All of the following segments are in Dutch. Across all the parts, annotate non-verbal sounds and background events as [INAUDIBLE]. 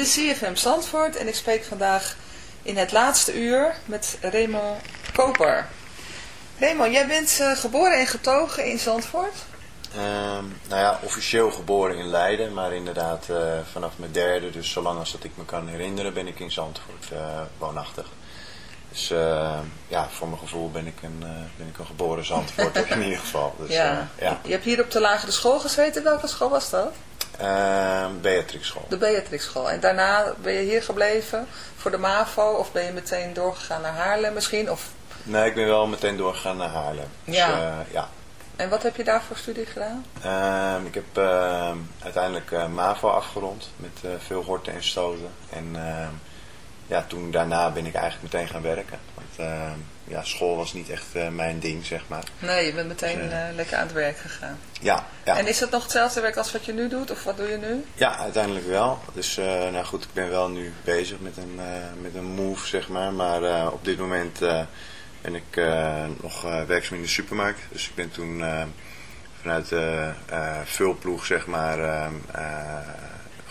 Is CFM Zandvoort en ik spreek vandaag in het laatste uur met Raymond Koper. Raymond, jij bent uh, geboren en getogen in Zandvoort? Um, nou ja, officieel geboren in Leiden, maar inderdaad uh, vanaf mijn derde, dus zolang als dat ik me kan herinneren, ben ik in Zandvoort uh, woonachtig. Dus uh, ja, voor mijn gevoel ben ik een, ben ik een geboren Zandvoort [LAUGHS] in ieder geval. Dus, ja. ja. Je hebt hier op de lagere school gezeten. Welke school was dat? Uh, Beatrix School. De Beatrix School. En daarna ben je hier gebleven voor de MAVO of ben je meteen doorgegaan naar Haarlem misschien? Of... Nee, ik ben wel meteen doorgegaan naar Haarlem. Dus, ja. Uh, ja. En wat heb je daar voor studie gedaan? Uh, ik heb ehm, uiteindelijk eh, MAVO afgerond met eh, veel horten en stoten. En ehm, ja, toen daarna ben ik eigenlijk meteen gaan werken. Want ja, school was niet echt mijn ding, zeg maar. Nee, je bent meteen dus, lekker aan het werk gegaan. Ja, ja. En is dat nog hetzelfde werk als wat je nu doet? Of wat doe je nu? Ja, uiteindelijk wel. Dus nou goed, ik ben wel nu bezig met een, met een move, zeg maar. Maar op dit moment ben ik nog werkzaam in de supermarkt. Dus ik ben toen vanuit de vulploeg zeg maar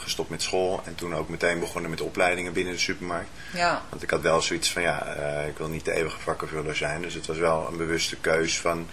gestopt met school. En toen ook meteen begonnen met opleidingen binnen de supermarkt. Ja. Want ik had wel zoiets van ja, ik wil niet de eeuwige vakkenvuller zijn. Dus het was wel een bewuste keus van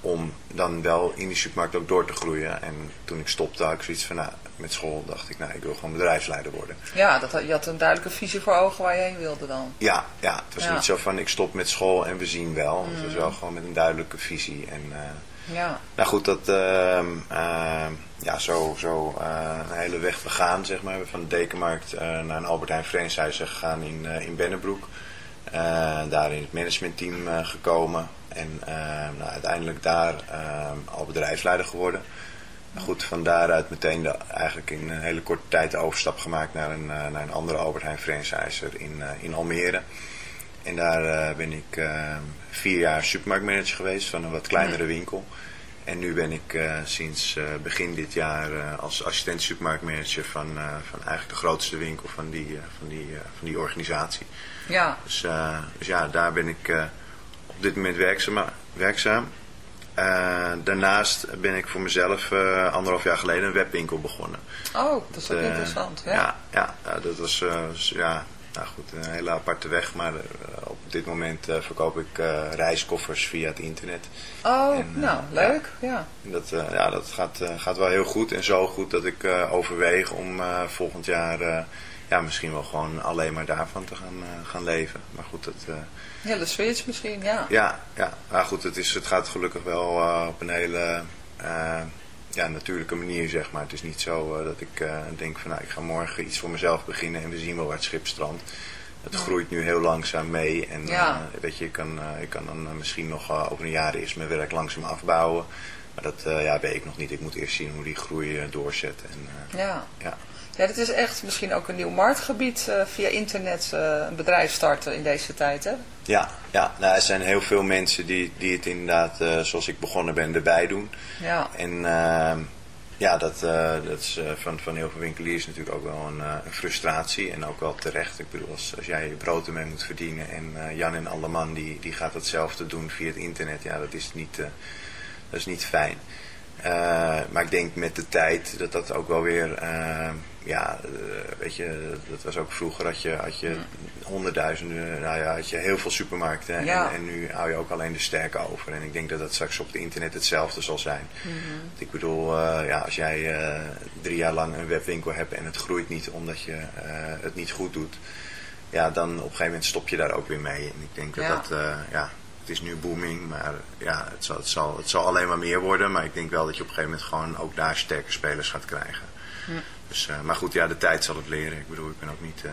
om dan wel in die supermarkt ook door te groeien. En toen ik stopte had ik zoiets van nou, met school dacht ik, nou, ik wil gewoon bedrijfsleider worden. Ja, dat, je had een duidelijke visie voor ogen waar je heen wilde dan. Ja, ja het was Ja. niet zo van ik stop met school en we zien wel. Het was Mm. wel gewoon met een duidelijke visie. En eh, Ja, nou goed, dat, ehm, ehm, ja, zo, zo eh, een hele weg gegaan, zeg maar. Van de Dekenmarkt eh, naar een Albert Heijn franchise gegaan in, eh, in Bennebroek. Daar in het managementteam gekomen. En ehm, nou, uiteindelijk daar al bedrijfsleider geworden. Nou Goed, van daaruit meteen de, eigenlijk in een hele korte tijd de overstap gemaakt naar een, naar een andere Albert Heijn franchiser in, in Almere. En daar eh, ben ik ehm, vier jaar supermarktmanager geweest van een wat kleinere winkel. En nu ben ik eh, sinds eh, begin dit jaar als assistent supermarktmanager van, van eigenlijk de grootste winkel van die, van die, van die organisatie. ja, Dus, dus ja, daar ben ik op dit moment werkzaam. werkzaam. Daarnaast ben ik voor mezelf anderhalf jaar geleden een webwinkel begonnen. Oh, dat is ook interessant. Ja. Ja, ja, dat was eh, s- ja, nou goed, een hele aparte weg. Maar eh, op dit moment eh, verkoop ik eh, reiskoffers via het internet. Oh, En, nou, leuk. Ja. En dat, ja, dat gaat, gaat wel heel goed. En zo goed dat ik overweeg om volgend jaar ja, misschien wel gewoon alleen maar daarvan te gaan, gaan leven. Maar goed, dat, Ja, de switch misschien, ja. ja, ja. Maar goed, het, is, het gaat gelukkig wel op een hele ja, natuurlijke manier, zeg maar. Het is niet zo eh, dat ik eh, denk van, nou, ik ga morgen iets voor mezelf beginnen en we zien wel waar het schip strandt. Het groeit nu heel langzaam mee en Ja. eh, weet je, ik kan, ik kan dan misschien nog over een jaar eerst mijn werk langzaam afbouwen. Maar dat ja, weet ik nog niet. Ik moet eerst zien hoe die groei doorzet. En, Ja. ja. Ja, dit is echt misschien ook een nieuw marktgebied eh, via internet eh, een bedrijf starten in deze tijd, hè? Ja, ja. Nou, er zijn heel veel mensen die, die het inderdaad, eh, zoals ik begonnen ben, erbij doen. Ja, En ehm, ja, dat, dat is van, van heel veel winkeliers natuurlijk ook wel een, een frustratie. En ook wel terecht. Ik bedoel, als, als jij je brood ermee moet verdienen en Jan en Alleman die, die gaat hetzelfde doen via het internet. Ja, dat is niet, dat is niet fijn. Maar ik denk met de tijd dat dat ook wel weer, eh, ja, eh, weet je, dat was ook vroeger had je, had je honderdduizenden, nou ja, had je heel veel supermarkten en, Ja. en nu hou je ook alleen de sterke over. En ik denk dat dat straks op het internet hetzelfde zal zijn. Want Ik bedoel, eh, ja, als jij eh, drie jaar lang een webwinkel hebt en het groeit niet omdat je het niet goed doet, ja, dan op een gegeven moment stop je daar ook weer mee. En ik denk dat Ja. dat, ja, het is nu booming, maar ja, het zal, het, zal, het zal alleen maar meer worden. Maar ik denk wel dat je op een gegeven moment gewoon ook daar sterke spelers gaat krijgen. Dus, eh, maar goed, ja, de tijd zal het leren. Ik bedoel, ik ben ook niet, eh,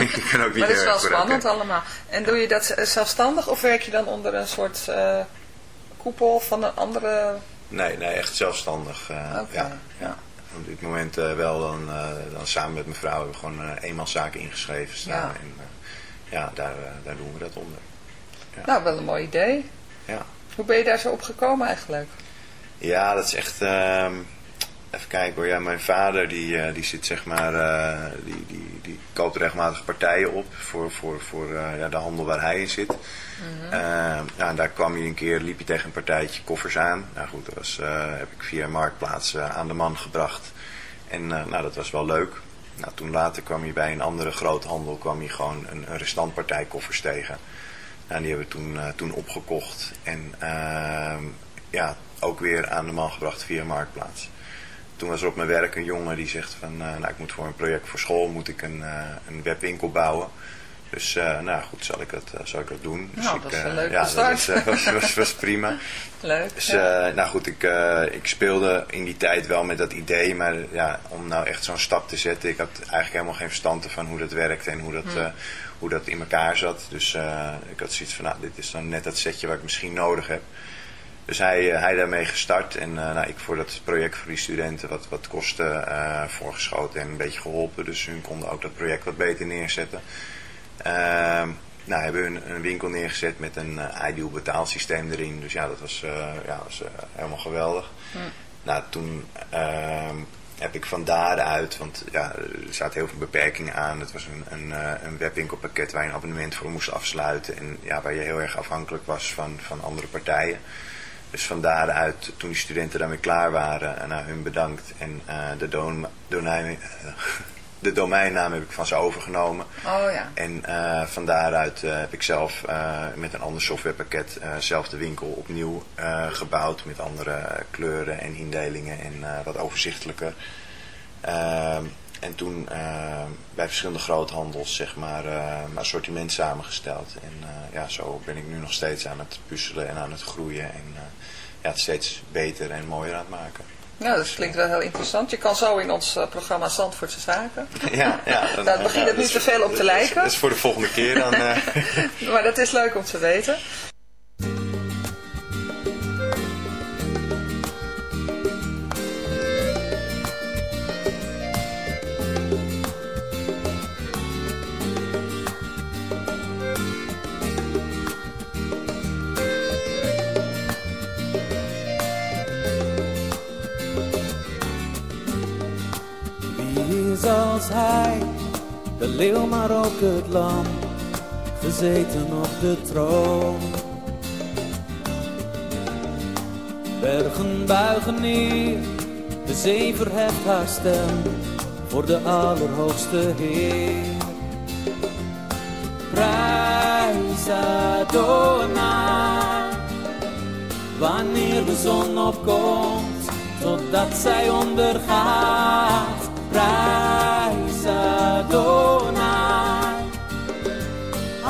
[LAUGHS] ik ben ook niet maar dat is heel wel spannend allemaal. En doe je dat zelfstandig of werk je dan onder een soort eh, koepel van een andere... Nee, nee, echt zelfstandig. eh, Oké, ja, ja. Op dit moment eh, wel dan, eh, dan samen met mijn vrouw hebben we gewoon eh eenmanszaken ingeschreven staan. Ja. En eh, ja, daar, eh, daar doen we dat onder. Nou, wel een mooi idee. Ja. Hoe ben je daar zo op gekomen eigenlijk? Ja, dat is echt. ehm, even kijken hoor. Ja, mijn vader die, eh, die zit zeg maar. eh, die, die, die koopt regelmatig partijen op voor, voor, voor eh, ja, de handel waar hij in zit. Ja, en daar kwam hij een keer, liep hij tegen een partijtje koffers aan. Nou goed, dat was, heb ik via Marktplaats aan de man gebracht. En nou, dat was wel leuk. nou, toen later kwam hij bij een andere groothandel kwam hij gewoon een, een restantpartij koffers tegen. Nou, die hebben we toen, toen opgekocht en ehm, ja, ook weer aan de man gebracht via Marktplaats. Toen was er op mijn werk een jongen die zegt van, nou ik moet voor een project voor school moet ik een, een webwinkel bouwen. Dus uh, nou goed, zal ik dat, zal ik dat doen. Dus nou, ik, dat is een leuke ja, start. Dat [LAUGHS] was, was, was, prima. [LAUGHS] Leuk. Dus ja. nou goed, ik, ik speelde in die tijd wel met dat idee. Maar ja, om nou echt zo'n stap te zetten. Ik had eigenlijk helemaal geen verstand van hoe dat werkte en hoe dat, Hmm. hoe dat in elkaar zat. Dus ik had zoiets van, nou dit is dan net dat setje wat ik misschien nodig heb. Dus hij, hij daarmee gestart en nou, ik voor dat project voor die studenten wat, wat kosten voorgeschoten en een beetje geholpen. Dus hun konden ook dat project wat beter neerzetten. Uh, nou, hebben we een, winkel neergezet met een ideal betaalsysteem erin. Dus ja, dat was, ja, was helemaal geweldig. Hm. Nou, toen ehm, heb ik van daaruit, want ja, er zaten heel veel beperkingen aan. Het was een, een, eh, een webwinkelpakket waar je een abonnement voor moest afsluiten. En ja, waar je heel erg afhankelijk was van, van andere partijen. Dus van daaruit, toen die studenten daarmee klaar waren, en nou, hun bedankt. En uh, de, don, domein, [LAUGHS] de domeinnaam heb ik van ze overgenomen. Oh ja. En uh, van daaruit uh, heb ik zelf met een ander softwarepakket zelf de winkel opnieuw gebouwd. Met andere kleuren en indelingen en wat overzichtelijker. Ehm, en toen bij verschillende groothandels zeg maar mijn assortiment samengesteld. En ja, zo ben ik nu nog steeds aan het puzzelen en aan het groeien. En ja, het steeds beter en mooier aan het maken. Nou, dat klinkt wel heel interessant. Je kan zo in ons uh, programma Zandvoortse Zaken. [LAUGHS] Ja, ja. [LAUGHS] Dan, Daar begint het nu te veel op te lijken. Dat is voor de volgende keer dan. Uh... [LAUGHS] maar dat is leuk om te weten. Als hij, de leeuw maar ook het lam, gezeten op de troon. Bergen buigen neer, de zee verheft haar stem voor de Allerhoogste Heer. Prijs Adonai, wanneer de zon opkomt, totdat zij ondergaat prijs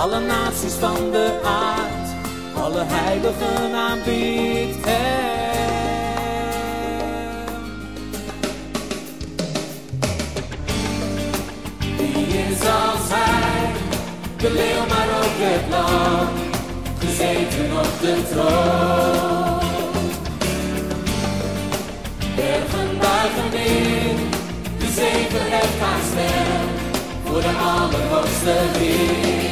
Alle naties van de aard, alle heiligen aanbiedt hem. Wie is als hij, de leeuw maar ook het lam, gezeten op de troon. Bergen buigen neer zeven heeft haar voor de Allerhoogste Heer.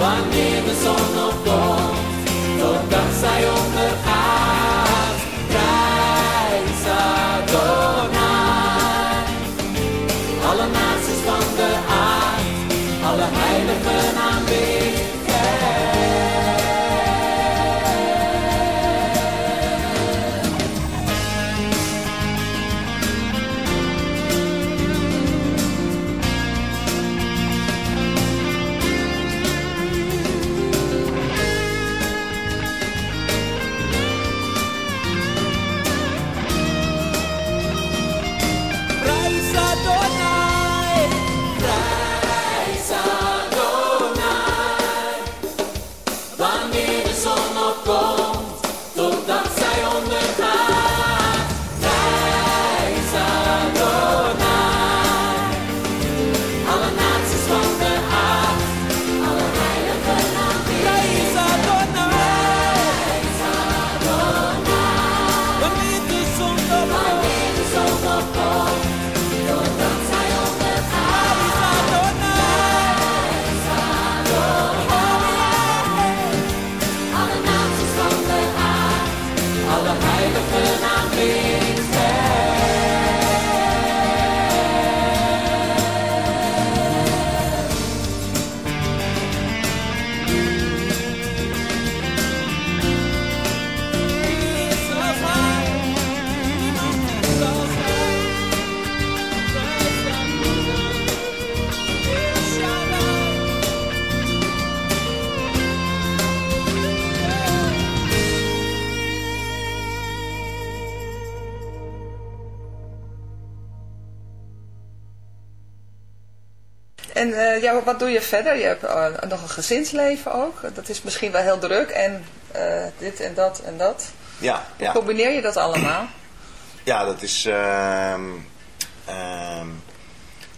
Wanneer de zon opkomt, totdat Ja, wat doe je verder? Je hebt eh, nog een gezinsleven ook. Dat is misschien wel heel druk. En eh, dit en dat en dat. Ja, Hoe combineer je dat allemaal? [CLEARS THROAT] ja dat, is, ehm, ehm,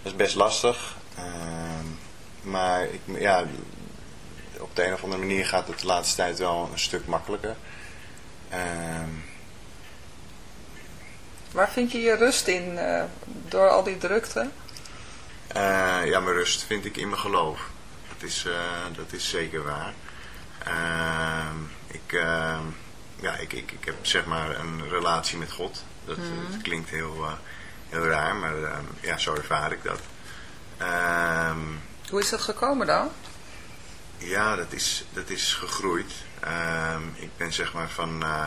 dat is best lastig. Ehm, maar ik, ja, op de een of andere manier gaat het de laatste tijd wel een stuk makkelijker. Waar vind je je rust in eh, door al die drukte? Eh, ja, mijn rust vind ik in mijn geloof. Dat is, eh, dat is zeker waar. Ehm, ik, ehm, ja, ik, ik, ik heb zeg maar een relatie met God. Dat, dat klinkt heel, eh, heel raar, maar ehm, ja, zo ervaar ik dat. Hoe is dat gekomen dan? ja, dat is, dat is gegroeid. Ik ben zeg maar van, eh,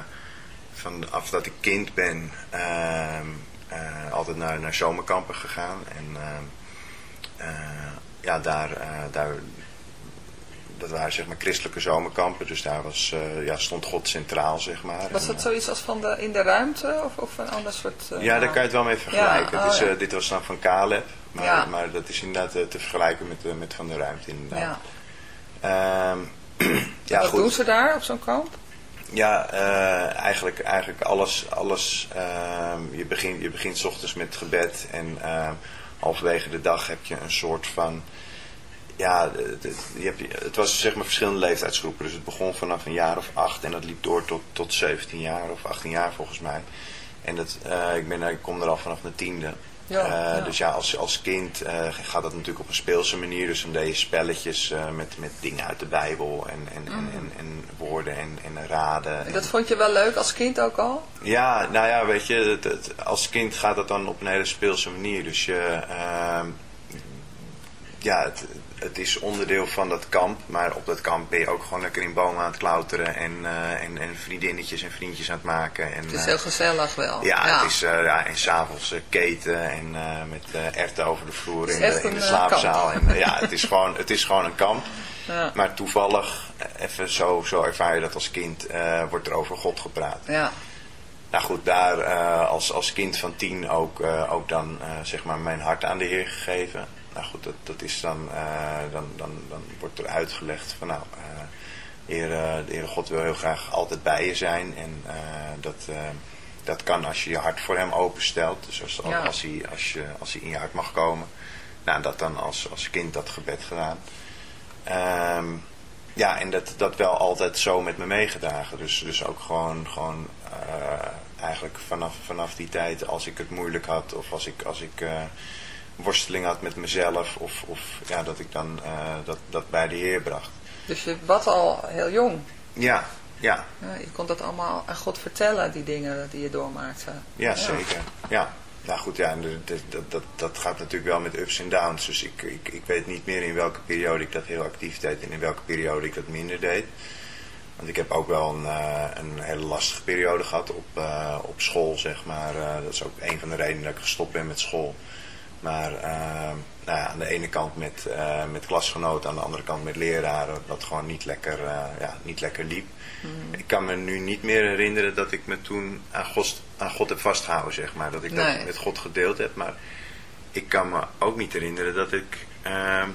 vanaf dat ik kind ben eh, altijd naar, naar zomerkampen gegaan. En eh, ja, daar, eh, daar, dat waren zeg maar christelijke zomerkampen. Dus daar was, eh, ja, stond God centraal, zeg maar. Was dat zoiets als van de, in de ruimte of, of een ander soort... eh, ja, daar kan je het wel mee vergelijken. Ja, dus, oh, eh, ja. dit was dan van Caleb. Maar, Ja. maar dat is inderdaad eh, te vergelijken met, eh, met Van de Ruimte inderdaad. ja. Ehm, ja, Wat goed. doen ze daar op zo'n kamp? Ja, eh, eigenlijk, eigenlijk alles. alles ehm, je, begint, je begint 's ochtends met gebed en ehm, halverwege de dag heb je een soort van. Ja, je hebt, het was zeg maar verschillende leeftijdsgroepen. Dus het begon vanaf een jaar of acht en dat liep door tot, tot 17 jaar of 18 jaar volgens mij. En dat, eh, ik, ben, ik kom er al vanaf mijn tiende. Ja, Eh, ja. Dus ja, als, als kind eh, gaat dat natuurlijk op een speelse manier. Dus dan deed je spelletjes eh, met, met dingen uit de Bijbel en, en, en, en, en woorden en, en raden. En dat vond je wel leuk als kind ook al? Ja, nou ja, weet je, het, het- als kind gaat dat dan op een hele speelse manier. Dus je, ehm, ja, het, het is onderdeel van dat kamp. Maar op dat kamp ben je ook gewoon lekker in bomen aan het klauteren. En, eh, en, en vriendinnetjes en vriendjes aan het maken. En, Het is eh, heel gezellig wel. ja, Het is, eh, ja, en s'avonds keten en met erwten over de vloer in de, in slaapzaal. kamp. En, ja, het is, gewoon, het is gewoon een kamp. Ja. Maar toevallig, even zo, zo ervaar je dat als kind, wordt er over God gepraat. Ja. Nou goed, daar als, als kind van tien ook, ook dan zeg maar mijn hart aan de Heer gegeven. Nou goed, dat, dat is dan, eh, dan, dan, dan wordt er uitgelegd van nou, eh, Heer, eh, de Heere God wil heel graag altijd bij je zijn. En dat, dat kan als je je hart voor hem openstelt. Dus als, Ja. als, hij, als, je, als hij in je hart mag komen. Nou, dat dan als, als kind dat gebed gedaan. Ehm, ja, en dat, dat wel altijd zo met me meegedragen. Dus, dus ook gewoon, gewoon eigenlijk vanaf, vanaf die tijd als ik het moeilijk had of als ik, als ik worsteling had met mezelf of, of ja, dat ik dan eh, dat, dat bij de Heer bracht. Dus je bad al heel jong. Ja, ja, Ja, je kon dat allemaal aan God vertellen, die dingen die je doormaakte. ja, zeker. Ja. Nou goed, ja, dat, dat, dat gaat natuurlijk wel met ups en downs. Dus ik, ik, ik weet niet meer in welke periode ik dat heel actief deed en in welke periode ik dat minder deed. Want ik heb ook wel een, eh, een hele lastige periode gehad op, eh, op school, zeg maar. Dat is ook een van de redenen dat ik gestopt ben met school. Maar eh, nou ja, aan de ene kant met, eh, met klasgenoten, aan de andere kant met leraren, dat gewoon niet lekker, eh, ja, niet lekker liep. Ik kan me nu niet meer herinneren dat ik me toen aan God, aan God heb vastgehouden, zeg maar. Dat ik Nee. dat met God gedeeld heb. Maar ik kan me ook niet herinneren dat ik, ehm,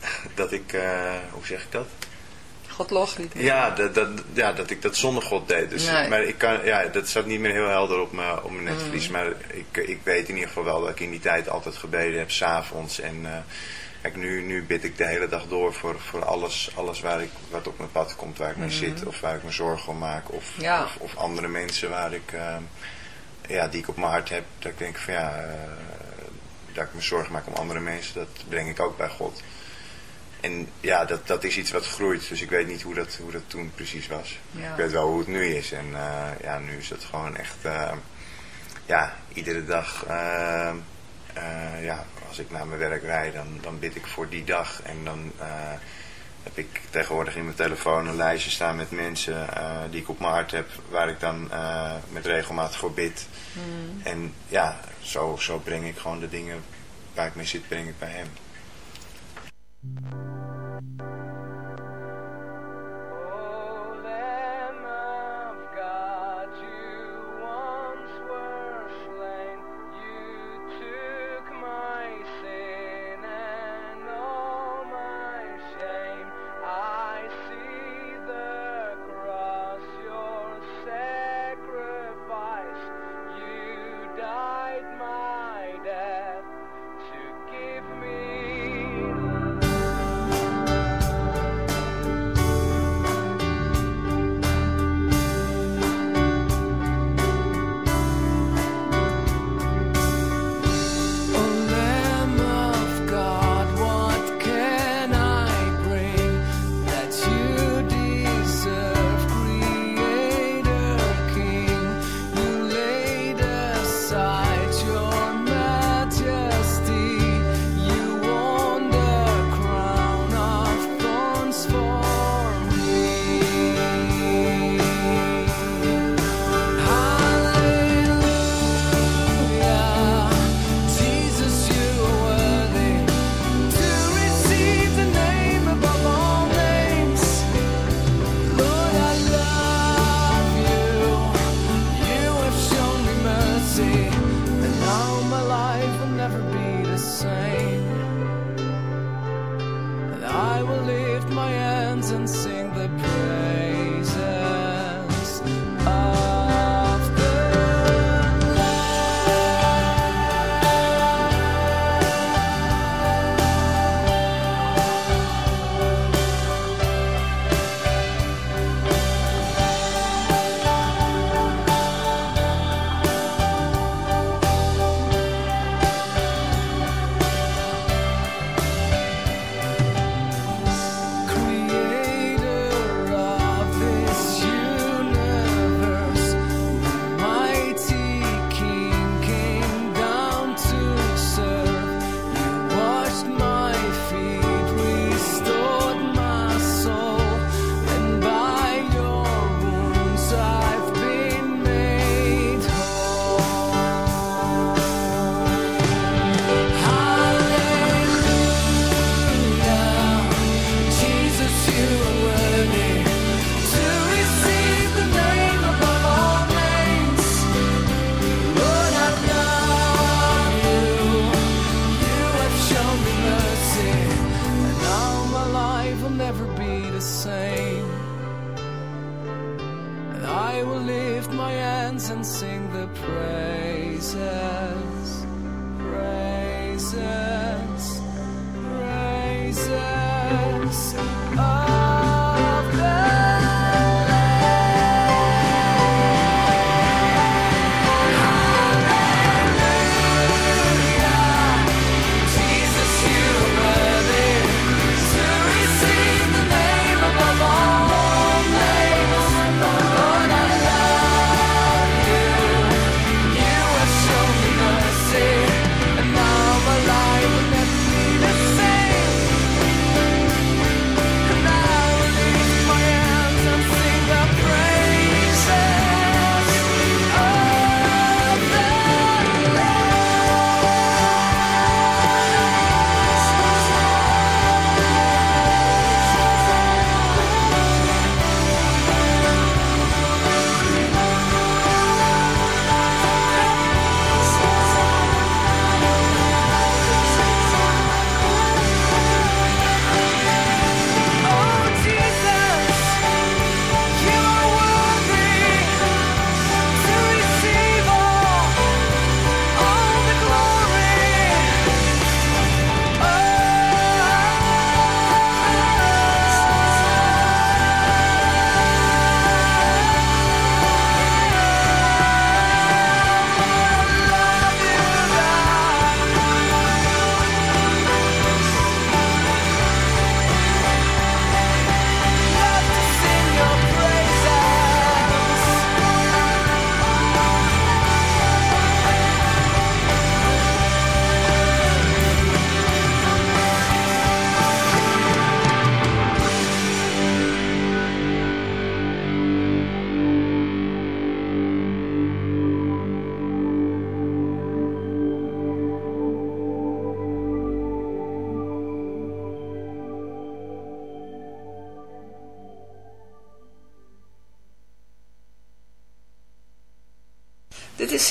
[LAUGHS] dat ik, eh, hoe zeg ik dat? God losliet. Ja, dat, dat, ja, dat ik dat zonder God deed. Dus, Nee. Maar ik kan, ja, dat staat niet meer heel helder op mijn, op mijn netvlies. Mm. Maar ik, ik weet in ieder geval wel dat ik in die tijd altijd gebeden heb, s'avonds. En kijk, nu, nu bid ik de hele dag door voor, voor alles, alles waar ik, wat op mijn pad komt, waar ik mee zit. Of waar ik me zorgen om maak. Of, Mm. Ja. of, of andere mensen waar ik, eh, ja, die ik op mijn hart heb. Dat ik denk van ja, eh, dat ik me zorgen maak om andere mensen. Dat breng ik ook bij God. En ja, dat, dat is iets wat groeit. Dus ik weet niet hoe dat, hoe dat toen precies was. Ja. Ik weet wel hoe het nu is. En eh, ja, nu is het gewoon echt... eh, ja, iedere dag... eh, ja, als ik naar mijn werk rijd, dan, dan bid ik voor die dag. En dan heb ik tegenwoordig in mijn telefoon een lijstje staan met mensen die ik op mijn hart heb. Waar ik dan met regelmaat voor bid. En ja, zo, zo breng ik gewoon de dingen waar ik mee zit, breng ik bij hem. Now my life will never be the same. And I will lift my hands and sing.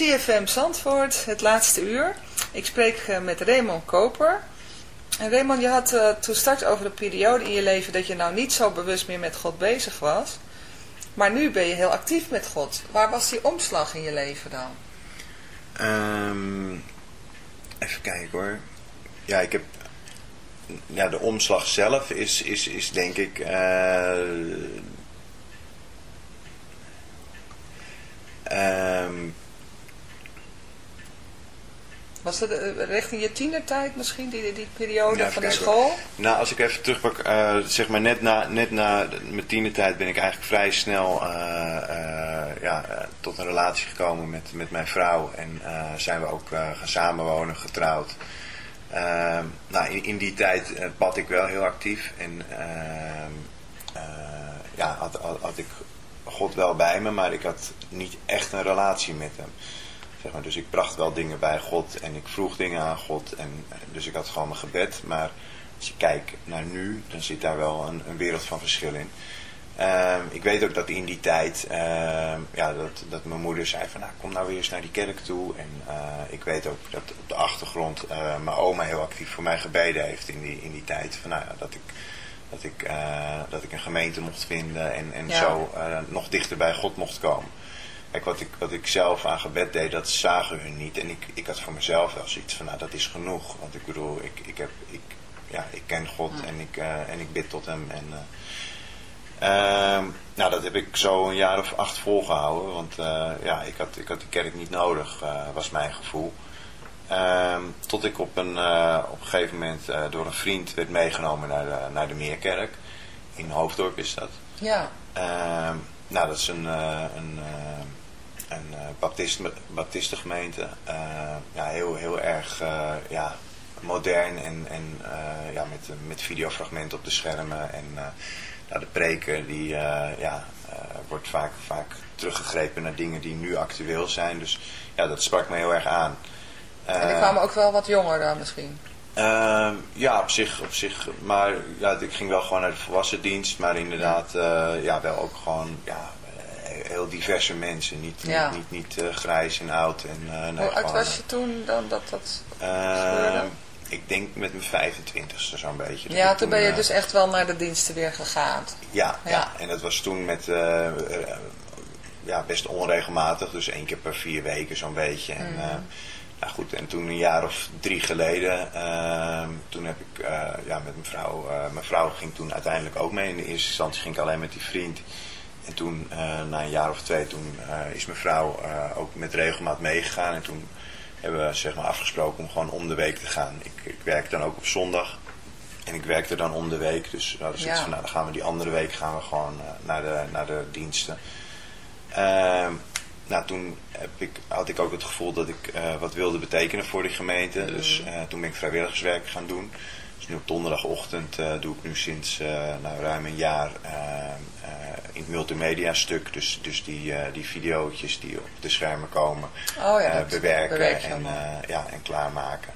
CFM Zandvoort, het laatste uur. Ik spreek eh, met Raymond Koper. En Raymond, je had eh, toen straks over een periode in je leven dat je nou niet zo bewust meer met God bezig was. Maar nu ben je heel actief met God. Waar was die omslag in je leven dan? Ehm, even kijken hoor. Ja, ik heb... Ja, de omslag zelf is, is, is denk ik... ehm, Was het eh, richting je tienertijd misschien, die, die periode Ja, van de school? Nou, als ik even terugpak, eh, zeg maar net na, net na mijn tienertijd ben ik eigenlijk vrij snel eh, ja, tot een relatie gekomen met, met mijn vrouw. En zijn we ook gaan samenwonen, getrouwd. Ehm, nou, in, in die tijd bad ik wel heel actief. En ehm, eh, ja, had, had, had ik God wel bij me, maar ik had niet echt een relatie met hem. Zeg maar, dus ik bracht wel dingen bij God en ik vroeg dingen aan God. En, eh, dus ik had gewoon mijn gebed. Maar als je kijkt naar nu, dan zit daar wel een, een wereld van verschil in. Ehm, ik weet ook dat in die tijd, ehm, ja, dat, dat mijn moeder zei van nou kom nou weer eens naar die kerk toe. En eh, ik weet ook dat op de achtergrond eh, mijn oma heel actief voor mij gebeden heeft in die, in die tijd. Van, nou, ja, dat, ik, dat, ik, dat ik een gemeente mocht vinden en, en Ja. zo nog dichter bij God mocht komen. Kijk, wat ik, wat ik zelf aan gebed deed, dat zagen hun niet. En ik, ik had voor mezelf wel zoiets van, nou, dat is genoeg. Want ik bedoel, ik, ik, heb, ik, ja, ik ken God en, ik, eh, en ik bid tot hem. En, eh, ehm, nou, dat heb ik zo een jaar of acht volgehouden. Want eh, ja, ik had, ik had die kerk niet nodig, was mijn gevoel. Ehm, tot ik op een, op een gegeven moment door een vriend werd meegenomen naar de, naar de Meerkerk. In Hoofddorp is dat. Ja, Ehm, nou, dat is een, een, eh, een eh, baptist, baptistengemeente. Eh, ja, heel, heel erg eh, ja, modern en, en ja, met, met videofragmenten op de schermen. En ja, de preken die, ja, wordt vaak, vaak teruggegrepen naar dingen die nu actueel zijn. Dus ja, dat sprak me heel erg aan. en die kwamen ook wel wat jonger dan misschien. Ehm, ja, op zich, op zich. Maar ja, ik ging wel gewoon naar de volwassen dienst. Maar inderdaad, ja, wel ook gewoon ja, heel diverse mensen. Niet, Ja. niet, niet, niet eh, grijs en oud. En, eh, nee, Hoe oud gewoon, was je toen dan dat dat eh, gebeurde? ik denk met mijn 25ste zo'n beetje. Ja, toen ben je eh, dus echt wel naar de diensten weer gegaan. Ja, ja. Ja. en dat was toen met, eh, eh, ja, best onregelmatig, dus één keer per vier weken zo'n beetje. En, eh, nou goed, en toen een jaar of drie geleden, ehm, toen heb ik eh, ja, met mijn vrouw, eh, mijn vrouw ging toen uiteindelijk ook mee. In de eerste instantie ging ik alleen met die vriend. En toen, eh, na een jaar of twee, toen eh, is mijn vrouw eh, ook met regelmaat meegegaan. En toen hebben we zeg maar, afgesproken om gewoon om de week te gaan. Ik, ik werk dan ook op zondag. En ik werkte dan om de week. Dus nou, Ja. van, nou, dan gaan we die andere week gaan we gewoon naar, de, naar de diensten. Ehm, nou, toen heb ik, had ik ook het gevoel dat ik wat wilde betekenen voor die gemeente. Dus eh, toen ben ik vrijwilligerswerk gaan doen. Nu op donderdagochtend eh, doe ik nu sinds eh, nou, ruim een jaar eh, in het multimedia stuk. Dus, dus die, die videootjes die op de schermen komen Oh ja, bewerken en, ja, en klaarmaken.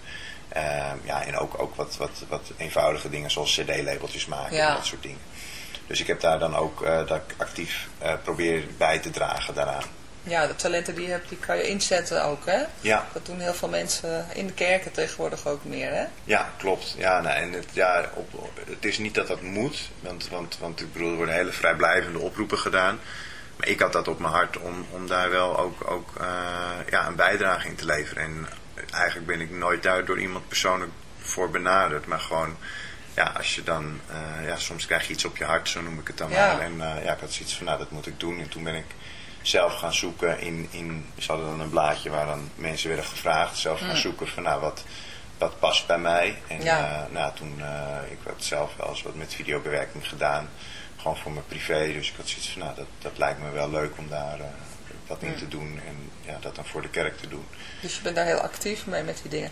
Ehm, ja, en ook, ook wat, wat, wat eenvoudige dingen zoals cd-labeltjes maken Ja. en dat soort dingen. Dus ik heb daar dan ook dat ik actief probeer bij te dragen daaraan. Ja, de talenten die je hebt, die kan je inzetten ook, hè? Ja, Dat doen heel veel mensen in de kerken tegenwoordig ook meer, hè? ja klopt. Ja, nou, en het, ja, op, het is niet dat dat moet, want, want, want ik bedoel, er worden hele vrijblijvende oproepen gedaan. Maar ik had dat op mijn hart om, om daar wel ook, ook eh, ja, een bijdrage in te leveren. En eigenlijk ben ik nooit daar door iemand persoonlijk voor benaderd. Maar gewoon, ja, als je dan, eh, ja, soms krijg je iets op je hart, zo noem ik het dan Ja. maar. En eh, ja, ik had zoiets van, nou, dat moet ik doen. En toen ben ik zelf gaan zoeken in, in ze hadden dan een blaadje waar dan mensen werden gevraagd. Zelf gaan zoeken van, nou, wat, wat past bij mij. En Ja. eh, nou, toen, eh, ik had zelf wel eens wat met videobewerking gedaan. Gewoon voor mijn privé. Dus ik had zoiets van, nou, dat, dat lijkt me wel leuk om daar eh, wat in te doen. En ja, dat dan voor de kerk te doen. Dus je bent daar heel actief mee met die dingen.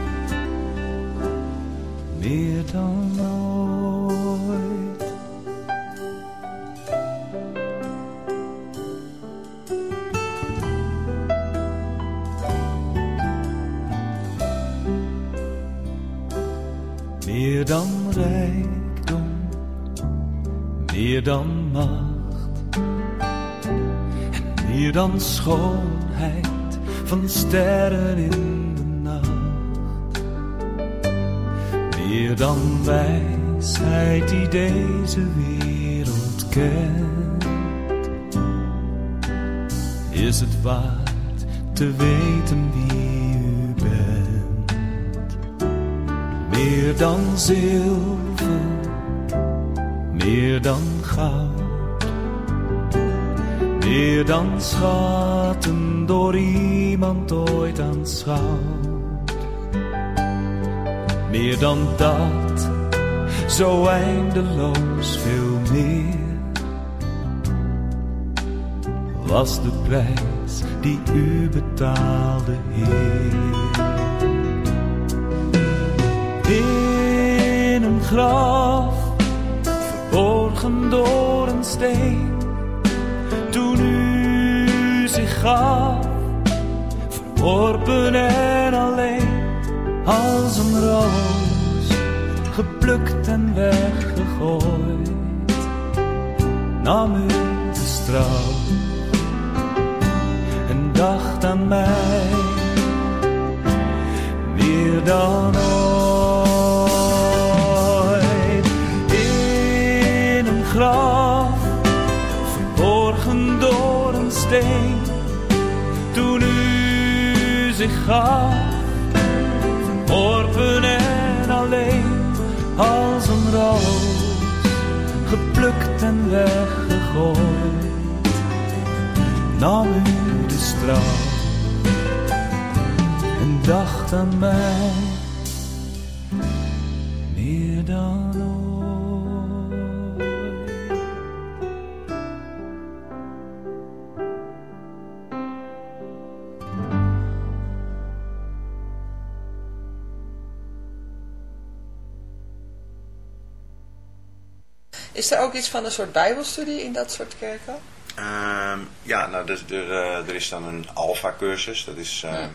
meer dan ooit. Meer dan rijkdom, meer dan macht, en meer dan schoonheid van sterren in Meer dan wijsheid die deze wereld kent, is het waard te weten wie u bent. Meer dan zilver, meer dan goud, meer dan schatten door iemand ooit aanschouwd. Meer dan dat, zo eindeloos veel meer. Was de prijs die u betaalde, Heer. In een graf, verborgen door een steen, toen u zich gaf, verworpen en als een roos, geplukt en weggegooid, nam u de straf en dacht aan mij meer dan ooit. In een graf, verborgen door een steen, toen u zich gaf, weggegooid, nam u de straf en dacht aan mij iets van een soort bijbelstudie in dat soort kerken? Ehm, ja, nou, dus er, eh, er is dan een alfa-cursus. Dat is ehm,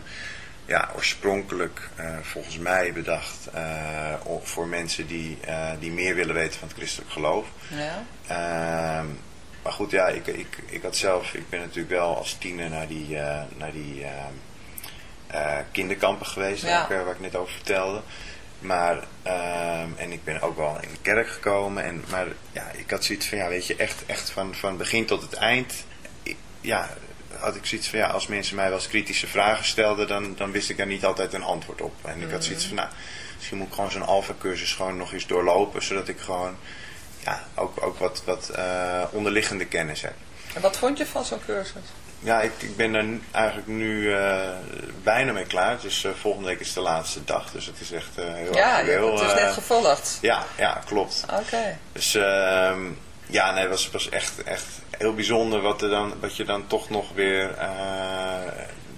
ja, oorspronkelijk eh, volgens mij bedacht o- voor mensen die, die meer willen weten van het christelijk geloof. Ja. Ehm, maar goed, ja, ik, ik, ik had zelf, ik ben natuurlijk wel als tiener naar die, naar die kinderkampen geweest, Ja. waar ik net over vertelde. Maar, ehm, en ik ben ook wel in de kerk gekomen. En, maar ja, ik had zoiets van, ja, weet je, echt, echt van, van begin tot het eind. ik- ja, had ik zoiets van, ja, als mensen mij wel eens kritische vragen stelden, dan, dan wist ik daar niet altijd een antwoord op. En ik had zoiets van, nou, misschien moet ik gewoon zo'n alfa-cursus gewoon nog eens doorlopen, zodat ik gewoon, ja, ook, ook wat, wat eh, onderliggende kennis heb. En wat vond je van zo'n cursus? Ja, ik, ik ben er eigenlijk nu eh, bijna mee klaar. Dus volgende week is de laatste dag. Dus het is echt eh, heel Ja, actueel. hebt het is net gevolgd. ja, ja, klopt. Oké. Dus ehm, ja, nee, het was, was echt, echt heel bijzonder wat, er dan, wat je dan toch nog weer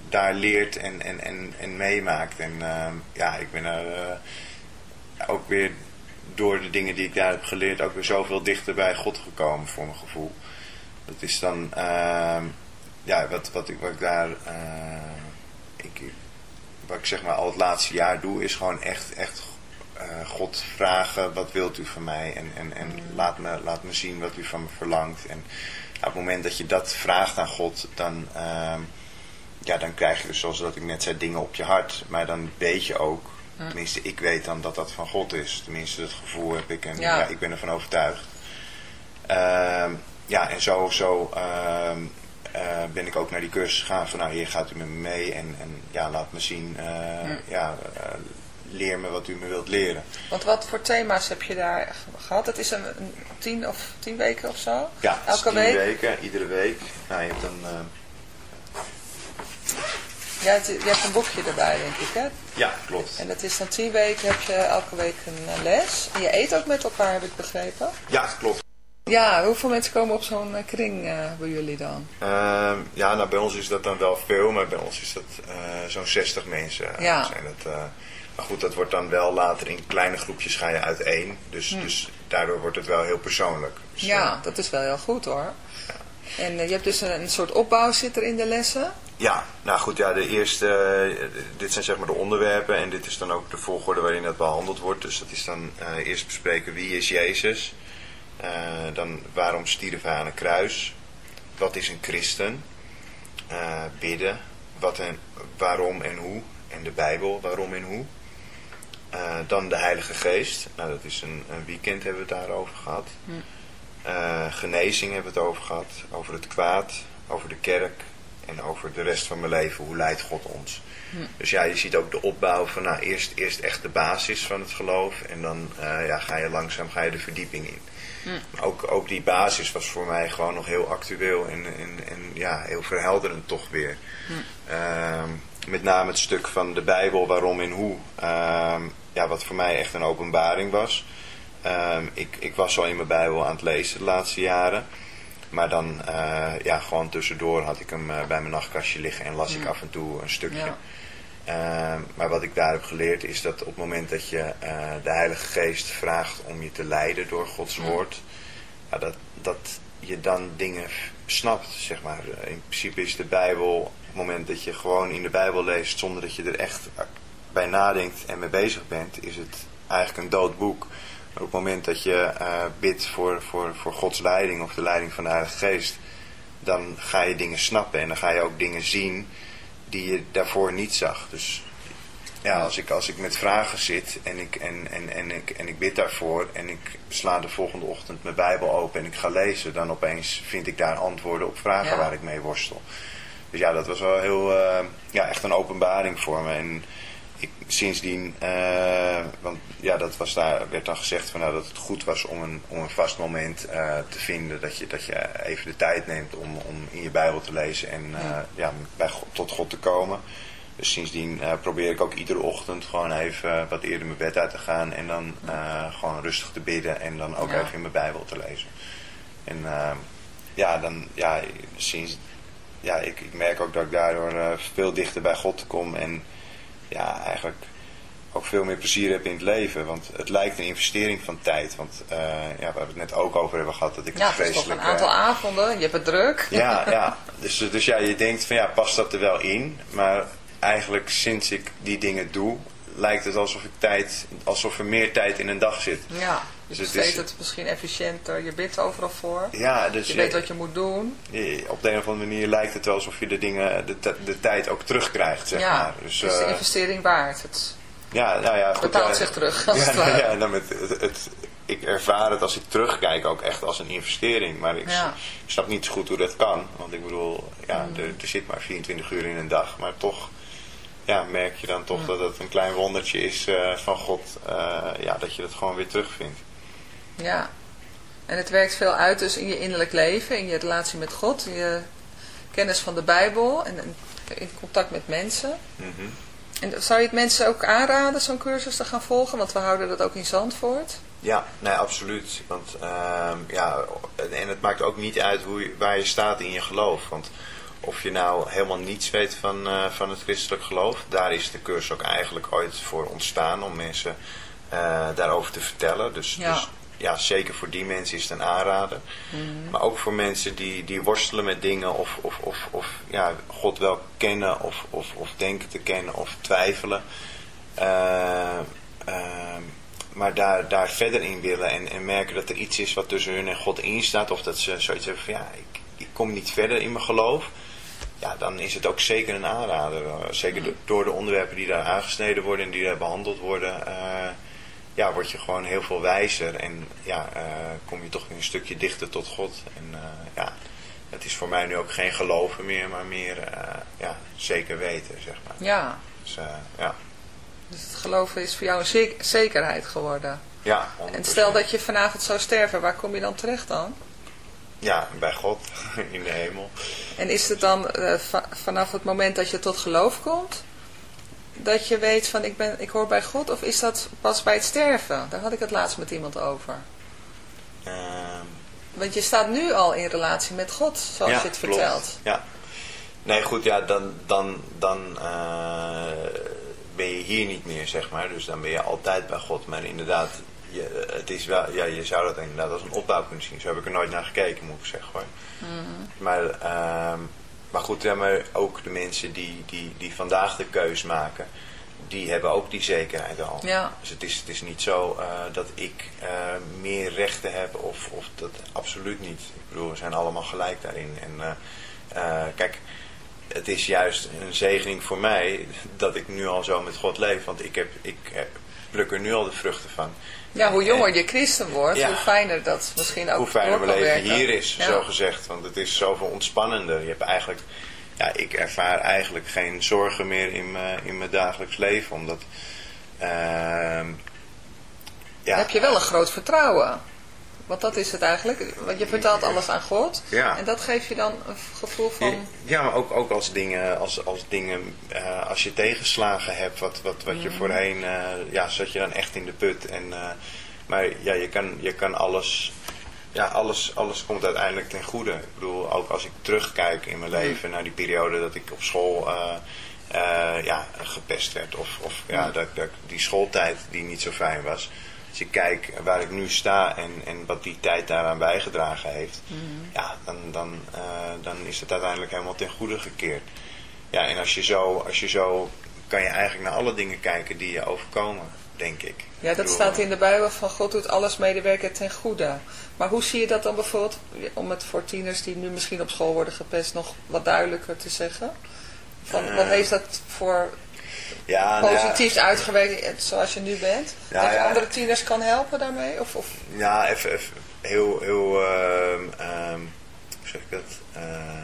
daar leert en, en, en, en meemaakt. En ehm, ja, ik ben er ook weer door de dingen die ik daar heb geleerd ook weer zoveel dichter bij God gekomen voor mijn gevoel. Dat is dan, ehm, ja, wat, wat, ik, wat ik daar, eh, ik, wat ik zeg maar al het laatste jaar doe, is gewoon echt, echt eh, God vragen, wat wilt u van mij? En, en, en laat, me, laat me zien wat u van me verlangt. En op het moment dat je dat vraagt aan God, dan, ehm, ja, dan krijg je dus, zoals dat ik net zei, dingen op je hart. Maar dan weet je ook, tenminste ik weet dan dat dat van God is. Tenminste, dat gevoel heb ik en Ja. ja. ik ben ervan overtuigd. Ehm, ja, en zo, zo eh, ben ik ook naar die cursus gegaan van nou hier gaat u met me mee en, en ja, laat me zien, eh, ja, eh, leer me wat u me wilt leren. Want wat voor thema's heb je daar ge- gehad? Het is een, een tien of tien weken of zo? Ja, Elke tien week? weken, iedere week. Nou, je hebt dan, Ja, het- je hebt een boekje erbij, denk ik, hè? ja, klopt. En dat is dan tien weken, heb je elke week een les. En je eet ook met elkaar, heb ik begrepen. Ja, klopt. Ja, hoeveel mensen komen op zo'n eh, kring eh, bij jullie dan? Ehm, ja, nou bij ons is dat dan wel veel, maar bij ons is dat eh, zo'n 60 mensen. Ja. Zijn dat, maar goed, dat wordt dan wel later in kleine groepjes ga je uiteen. Dus, dus daardoor wordt het wel heel persoonlijk. Dus. Ja, dat is wel heel goed hoor. En je hebt dus een, een soort opbouw zit er in de lessen. Ja, nou goed, ja, de eerste, dit zijn zeg maar de onderwerpen en dit is dan ook de volgorde waarin dat behandeld wordt. Dus dat is dan eerst bespreken wie is Jezus, Eh, dan waarom stierf hij aan een kruis, wat is een christen, Eh, bidden, wat en, waarom en hoe, en de Bijbel, waarom en hoe. Eh, dan de Heilige Geest, nou dat is een, een weekend hebben we het daarover gehad. Eh, genezing hebben we het over gehad, over het kwaad, over de kerk en over de rest van mijn leven. Hoe leidt God ons? Dus ja, je ziet ook de opbouw van nou, eerst, eerst echt de basis van het geloof en dan ja, ga je langzaam ga je de verdieping in. Ook, ook die basis was voor mij gewoon nog heel actueel en, en, en ja, heel verhelderend toch weer. Ehm, met name het stuk van de Bijbel, waarom en hoe. Ehm, ja, wat voor mij echt een openbaring was. Ehm, ik, ik was al in mijn Bijbel aan het lezen de laatste jaren. Maar dan, eh, ja, gewoon tussendoor had ik hem eh, bij mijn nachtkastje liggen en las ik af en toe een stukje. Ja. Ehm, maar wat ik daar heb geleerd is dat op het moment dat je eh, de Heilige Geest vraagt om je te leiden door Gods woord, ja, dat, dat je dan dingen snapt, zeg maar. In principe is de Bijbel het moment dat je gewoon in de Bijbel leest zonder dat je er echt bij nadenkt en mee bezig bent, is het eigenlijk een dood boek. Maar op het moment dat je eh, bidt voor, voor, voor Gods leiding of de leiding van de Heilige Geest, dan ga je dingen snappen en dan ga je ook dingen zien die je daarvoor niet zag. Dus ja, als ik, als ik met vragen zit en ik, en, en, en, ik, en ik bid daarvoor en ik sla de volgende ochtend mijn Bijbel open en ik ga lezen, dan opeens vind ik daar antwoorden op vragen Ja. waar ik mee worstel. Dus ja, dat was wel heel, eh, ja, echt een openbaring voor me. En ik, sindsdien, eh, want ja, dat was daar, werd dan gezegd van, nou, dat het goed was om een, om een vast moment eh, te vinden. Dat je, dat je even de tijd neemt om, om in je Bijbel te lezen en eh, ja, bij tot God te komen. Dus sindsdien probeer ik ook iedere ochtend gewoon even wat eerder mijn bed uit te gaan. En dan gewoon rustig te bidden en dan ook Ja. even in mijn Bijbel te lezen. En ja, dan, ja, sinds, ja ik, ik merk ook dat ik daardoor veel dichter bij God kom. En ja, eigenlijk ook veel meer plezier heb in het leven. Want het lijkt een investering van tijd. Want eh, ja, waar we het net ook over hebben gehad, dat ik Ja, het het is toch vreselijk... een aantal eh, avonden, je hebt het druk. ja, [LAUGHS] ja. Dus, dus ja, je denkt van ja, past dat er wel in? Maar eigenlijk sinds ik die dingen doe, lijkt het alsof, ik tijd, alsof er meer tijd in een dag zit. Ja, je Dus het is- het misschien efficiënter, je bidt overal voor. Ja, dus Je weet wat je moet doen. op de een of andere manier lijkt het wel alsof je de dingen, de, de tijd ook terugkrijgt, zeg ja, maar. Dus, het is de eh, investering waard. Het ja, nou ja, goed, betaalt zich terug, als [LAUGHS] ja, het nou ja, nou met het, het- ik ervaar het als ik terugkijk ook echt als een investering. Maar ik, Ja. snap niet zo goed hoe dat kan. Want ik bedoel, ja, Mm. er, er zit maar 24 uur in een dag. Maar toch ja, merk je dan toch dat het een klein wondertje is eh, van God. eh, ja, dat je dat gewoon weer terugvindt. Ja. En het werkt veel uit dus in je innerlijk leven, in je relatie met God, in je kennis van de Bijbel en in contact met mensen. Mhm. En zou je het mensen ook aanraden zo'n cursus te gaan volgen? Want we houden dat ook in Zandvoort. Ja, nee, absoluut. Want ehm, ja, en het maakt ook niet uit hoe je, waar je staat in je geloof. Want of je nou helemaal niets weet van, eh, van het christelijk geloof, daar is de cursus ook eigenlijk ooit voor ontstaan om mensen eh, daarover te vertellen. Dus Ja. dus ja, zeker voor die mensen is het een aanrader. Maar ook voor mensen die, die worstelen met dingen of, of, of, of ja, God wel kennen of, of, of denken te kennen of twijfelen. Eh, ehm, maar daar, daar verder in willen en, en merken dat er iets is wat tussen hun en God instaat. Of dat ze zoiets hebben van ja, ik, ik kom niet verder in mijn geloof. Ja, dan is het ook zeker een aanrader. Zeker do- door de onderwerpen die daar aangesneden worden en die daar behandeld worden. eh, ja, word je gewoon heel veel wijzer. En ja, eh, kom je toch weer een stukje dichter tot God. En eh, ja, het is voor mij nu ook geen geloven meer, maar meer eh, ja, zeker weten, zeg maar. Ja, Dus ja, dus het geloven is voor jou een zek- zekerheid geworden. ja, En 100%. stel dat je vanavond zou sterven, waar kom je dan terecht dan? Ja, bij God [LAUGHS] in de hemel. En is het dan va- vanaf het moment dat je tot geloof komt, dat je weet van ik, ben, ik hoor bij God? Of is dat pas bij het sterven? Daar had ik het laatst met iemand over. Ehm, Want je staat nu al in relatie met God, zoals ja, je het klopt. vertelt. Ja. Nee, goed, ja, dan, dan, dan eh, ben je hier niet meer, zeg maar. Dus dan ben je altijd bij God. Maar inderdaad, je, het is wel, ja, je zou dat inderdaad als een opbouw kunnen zien. Zo heb ik er nooit naar gekeken, moet ik zeggen hoor. Maar, ehm, maar goed, ja, maar ook de mensen die, die, die vandaag de keus maken, die hebben ook die zekerheid al. Ja. Dus het is, het is niet zo eh, dat ik eh, meer rechten heb of, of dat absoluut niet. Ik bedoel, we zijn allemaal gelijk daarin. En eh, kijk, het is juist een zegening voor mij [LAUGHS] dat ik nu al zo met God leef. Want ik, heb, ik pluk er nu al de vruchten van. Ja, hoe jonger je christen wordt, Ja. hoe fijner dat misschien ook Hoe fijner mijn leven werken. hier is, Ja. zo gezegd. Want het is zoveel ontspannender. Je hebt eigenlijk, ja, ik ervaar eigenlijk geen zorgen meer in mijn, in mijn dagelijks leven. Omdat, ehm, ja, heb je wel een groot vertrouwen. Want dat is het eigenlijk. Want je vertelt alles aan God. Ja. En dat geeft je dan een gevoel van... Ja, maar ook, ook als dingen, als, als dingen, eh, als je tegenslagen hebt, wat, wat, wat Mhm. je voorheen, eh, ja, zat je dan echt in de put. En, eh, maar ja, je kan, je kan alles, ja, alles, alles komt uiteindelijk ten goede. Ik bedoel, ook als ik terugkijk in Mhm. mijn leven naar die periode dat ik op school, ja, gepest werd. Of, of ja, Mhm. dat, dat, die schooltijd die niet zo fijn was. Als ik kijk waar ik nu sta en, en wat die tijd daaraan bijgedragen heeft, Mhm. ja, dan, dan, eh, dan is het uiteindelijk helemaal ten goede gekeerd. ja, en als je, zo, als je zo, kan je eigenlijk naar alle dingen kijken die je overkomen, denk ik. Ja, dat bedoel, staat in de Bijbel van God doet alles medewerken ten goede. Maar hoe zie je dat dan bijvoorbeeld, om het voor tieners die nu misschien op school worden gepest nog wat duidelijker te zeggen? Van, Eh, wat heeft dat voor ja, nou ja, uitgewerkt zoals je nu bent? Ja, dat je andere tieners kan helpen daarmee? Of, of, Ja, even, even heel, heel, ehm, ehm, hoe zeg ik dat? Eh,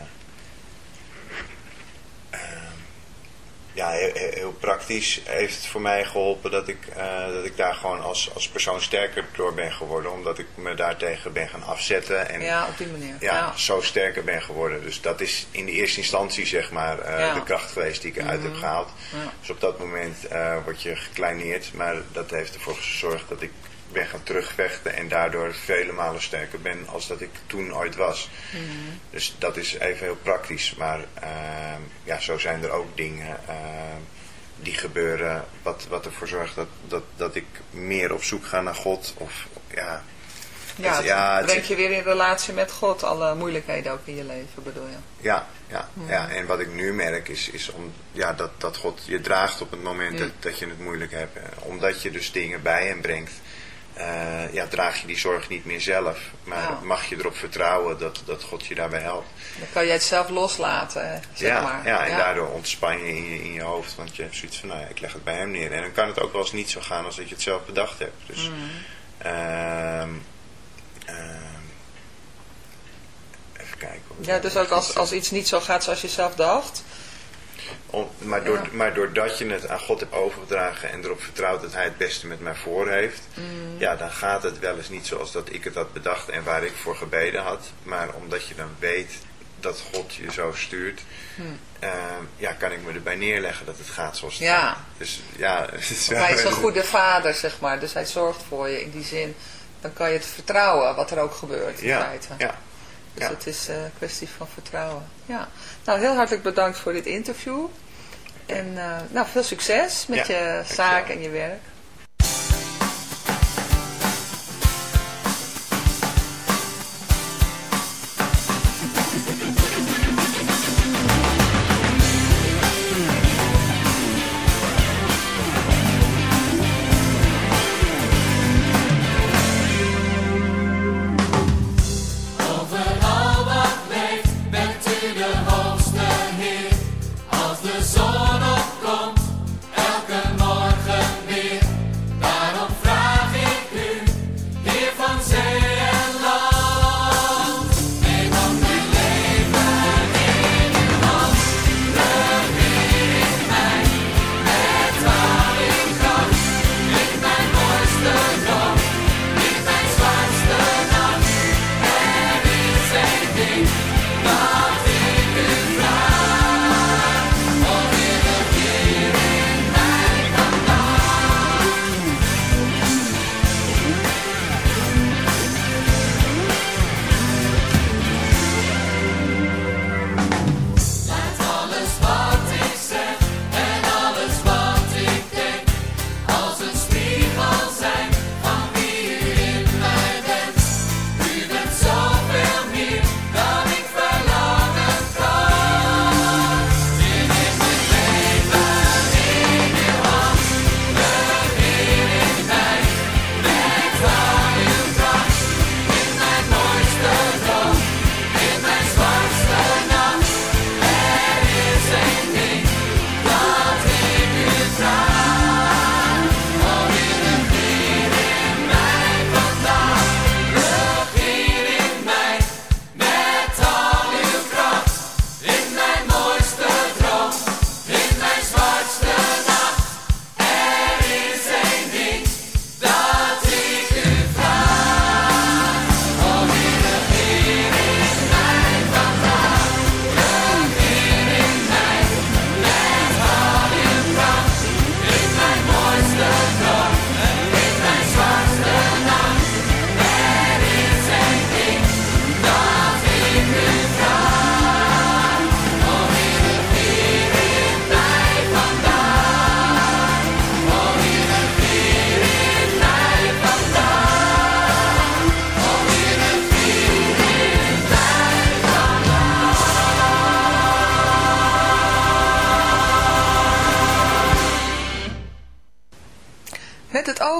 ja, heel, praktisch heeft het voor mij geholpen dat ik, eh, dat ik daar gewoon als, als persoon sterker door ben geworden. Omdat ik me daartegen ben gaan afzetten en ja, op die manier. ja, zo sterker ben geworden. Dus dat is in de eerste instantie zeg maar eh, Ja. Mhm. de kracht geweest die ik eruit heb gehaald. Ja. Dus op dat moment eh, word je gekleineerd. Maar dat heeft ervoor gezorgd dat ik ben gaan terugvechten en daardoor vele malen sterker ben als dat ik toen ooit was. Mhm. Dus dat is even heel praktisch. Maar eh, ja, zo zijn er ook dingen eh, die gebeuren wat, wat ervoor zorgt dat, dat, dat ik meer op zoek ga naar God. Of ja, Ja, het- het ja, het brengt is- je weer in relatie met God, alle moeilijkheden ook in je leven bedoel je? Ja, ja, ja. en wat ik nu merk is, is om, ja, dat, dat God je draagt op het moment dat, dat je het moeilijk hebt. Eh, Omdat je dus dingen bij hem brengt, eh, ja, draag je die zorg niet meer zelf. Maar Ja. mag je erop vertrouwen dat, dat God je daarbij helpt. Dan kan jij het zelf loslaten, zeg ja, maar. ja, en daardoor ontspan je in, je in je hoofd. Want je hebt zoiets van, nou ja, ik leg het bij hem neer. En dan kan het ook wel eens niet zo gaan als dat je het zelf bedacht hebt. Dus, Mm. ehm, ehm, even kijken. Ja, dus ook als, als iets niet zo gaat zoals je zelf dacht. Om, maar, door, Ja. maar doordat je het aan God hebt overgedragen en erop vertrouwt dat hij het beste met mij voor heeft, Mm. ja, dan gaat het wel eens niet zoals dat ik het had bedacht en waar ik voor gebeden had. Maar omdat je dan weet dat God je zo stuurt, eh, ja, kan ik me erbij neerleggen dat het gaat zoals het. Ja. gaat. Dus ja, [LAUGHS] is Hij is een goede vader, zeg maar. Dus hij zorgt voor je in die zin. Dan kan je het vertrouwen, wat er ook gebeurt in Ja, feite. ja. Dus ja. het is eh, een kwestie van vertrouwen. Ja. Nou, heel hartelijk bedankt voor dit interview. En eh, nou, veel succes met Ja, je dankjewel. zaak en je werk.